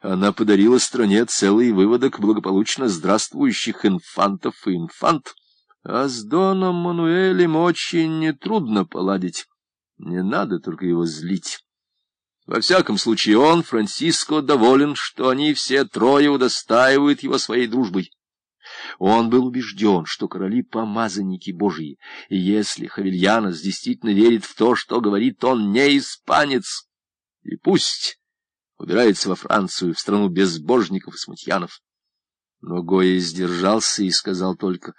Она подарила стране целый выводок благополучно здравствующих инфантов и инфант. А с Доном Мануэлем очень нетрудно поладить. Не надо только его злить. Во всяком случае, он, Франциско, доволен, что они все трое удостаивают его своей дружбой. Он был убежден, что короли — помазанники Божьи, и если Хавильянос действительно верит в то, что говорит он, не испанец, и пусть убирается во Францию, в страну безбожников и смутьянов. Но Гоя сдержался и сказал только,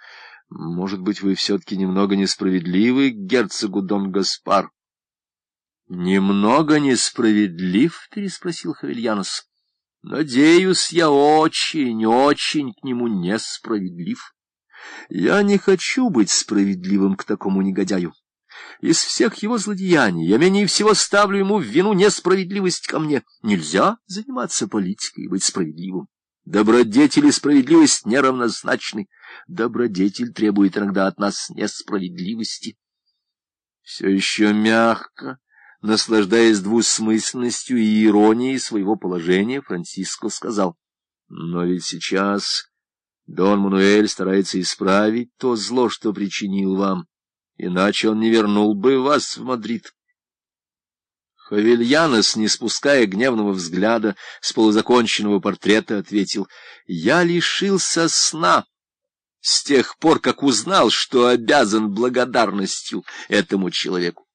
«Может быть, вы все-таки немного несправедливы герцогу Дон Гаспар?» «Немного несправедлив?» — переспросил Хавильянос. Надеюсь, я очень, очень к нему несправедлив. Я не хочу быть справедливым к такому негодяю. Из всех его злодеяний я менее всего ставлю ему в вину несправедливость ко мне. Нельзя заниматься политикой и быть справедливым. Добродетель и справедливость неравнозначны. Добродетель требует иногда от нас несправедливости. Все еще мягко, Наслаждаясь двусмысленностью и иронией своего положения, Франциско сказал, «Но ведь сейчас Дон Мануэль старается исправить то зло, что причинил вам, иначе он не вернул бы вас в Мадрид». Хавельянос, не спуская гневного взгляда с полузаконченного портрета, ответил, «Я лишился сна» с тех пор, как узнал, что обязан благодарностью этому человеку.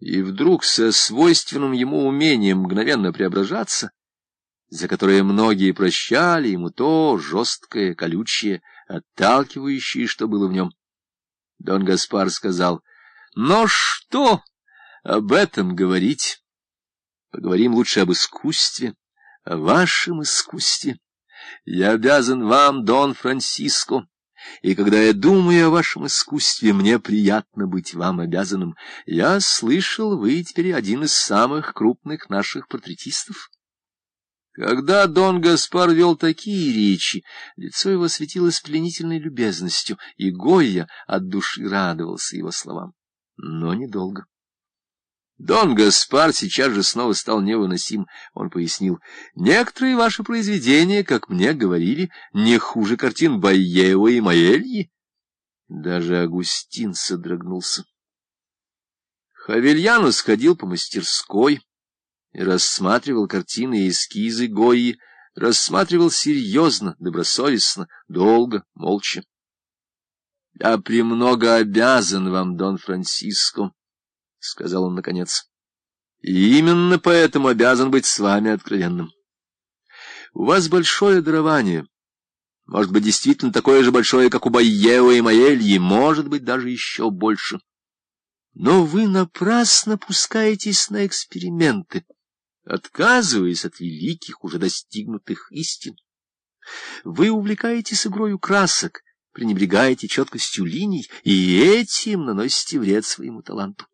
И вдруг со свойственным ему умением мгновенно преображаться, за которое многие прощали ему то жесткое, колючее, отталкивающее, что было в нем, Дон Гаспар сказал, «Но что об этом говорить? Поговорим лучше об искусстве, о вашем искусстве. Я обязан вам, Дон Франциско, и когда я думаю о вашем искусстве, мне приятно быть вам обязанным. Я слышал, вы теперь один из самых крупных наших портретистов. Когда Дон Гаспар вел такие речи, лицо его светилось пленительной любезностью, и Гойя от души радовался его словам. Но недолго. Дон Гаспар сейчас же снова стал невыносим. Он пояснил, некоторые ваши произведения, как мне говорили, не хуже картин Байева и Маэльи. Даже Агустин содрогнулся. Хавельяну сходил по мастерской и рассматривал картины и эскизы Гои, рассматривал серьезно, добросовестно, долго, молча. — Я премного обязан вам, Дон Франциско, — сказал он наконец. — именно поэтому обязан быть с вами откровенным. У вас большое дарование. Может быть, действительно такое же большое, как у Байева и Маэльи, может быть, даже еще больше. Но вы напрасно пускаетесь на эксперименты, отказываясь от великих, уже достигнутых истин. Вы увлекаетесь игрою красок, пренебрегаете четкостью линий, и этим наносите вред своему таланту.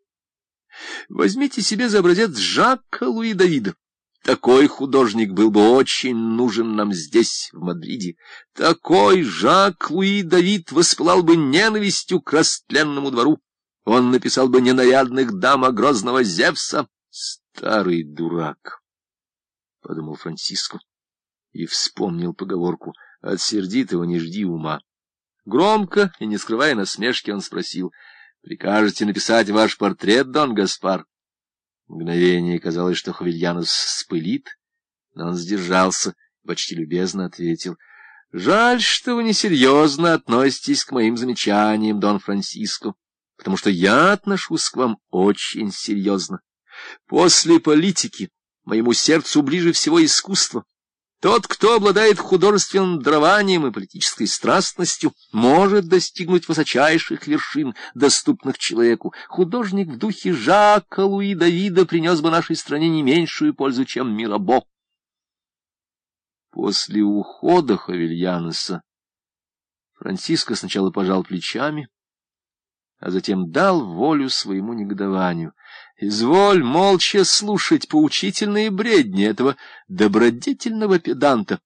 Возьмите себе за образец Жака Луи Давида. Такой художник был бы очень нужен нам здесь, в Мадриде. Такой Жак Луи Давид воспылал бы ненавистью к растленному двору. Он написал бы ненарядных дам грозного Зевса. Старый дурак, — подумал Франциско и вспомнил поговорку «От сердитого не жди ума». Громко и не скрывая насмешки он спросил — Прикажете написать ваш портрет, Дон Гаспар? Мгновение казалось, что Хавильянус спылит, но он сдержался и почти любезно ответил. — Жаль, что вы несерьезно относитесь к моим замечаниям, Дон Франциско, потому что я отношусь к вам очень серьезно. После политики моему сердцу ближе всего искусство. Тот, кто обладает художественным дарованием и политической страстностью, может достигнуть высочайших вершин, доступных человеку. Художник в духе Жака Луи Давида принес бы нашей стране не меньшую пользу, чем Мирабо. После ухода Хавильяноса Франциско сначала пожал плечами, а затем дал волю своему негодованию. Изволь молча слушать поучительные бредни этого добродетельного педанта.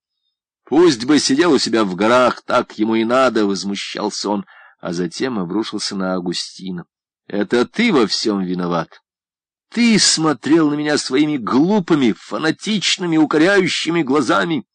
Пусть бы сидел у себя в горах, так ему и надо, — возмущался он, а затем обрушился на Агустина. — Это ты во всем виноват. ты смотрел на меня своими глупыми, фанатичными, укоряющими глазами.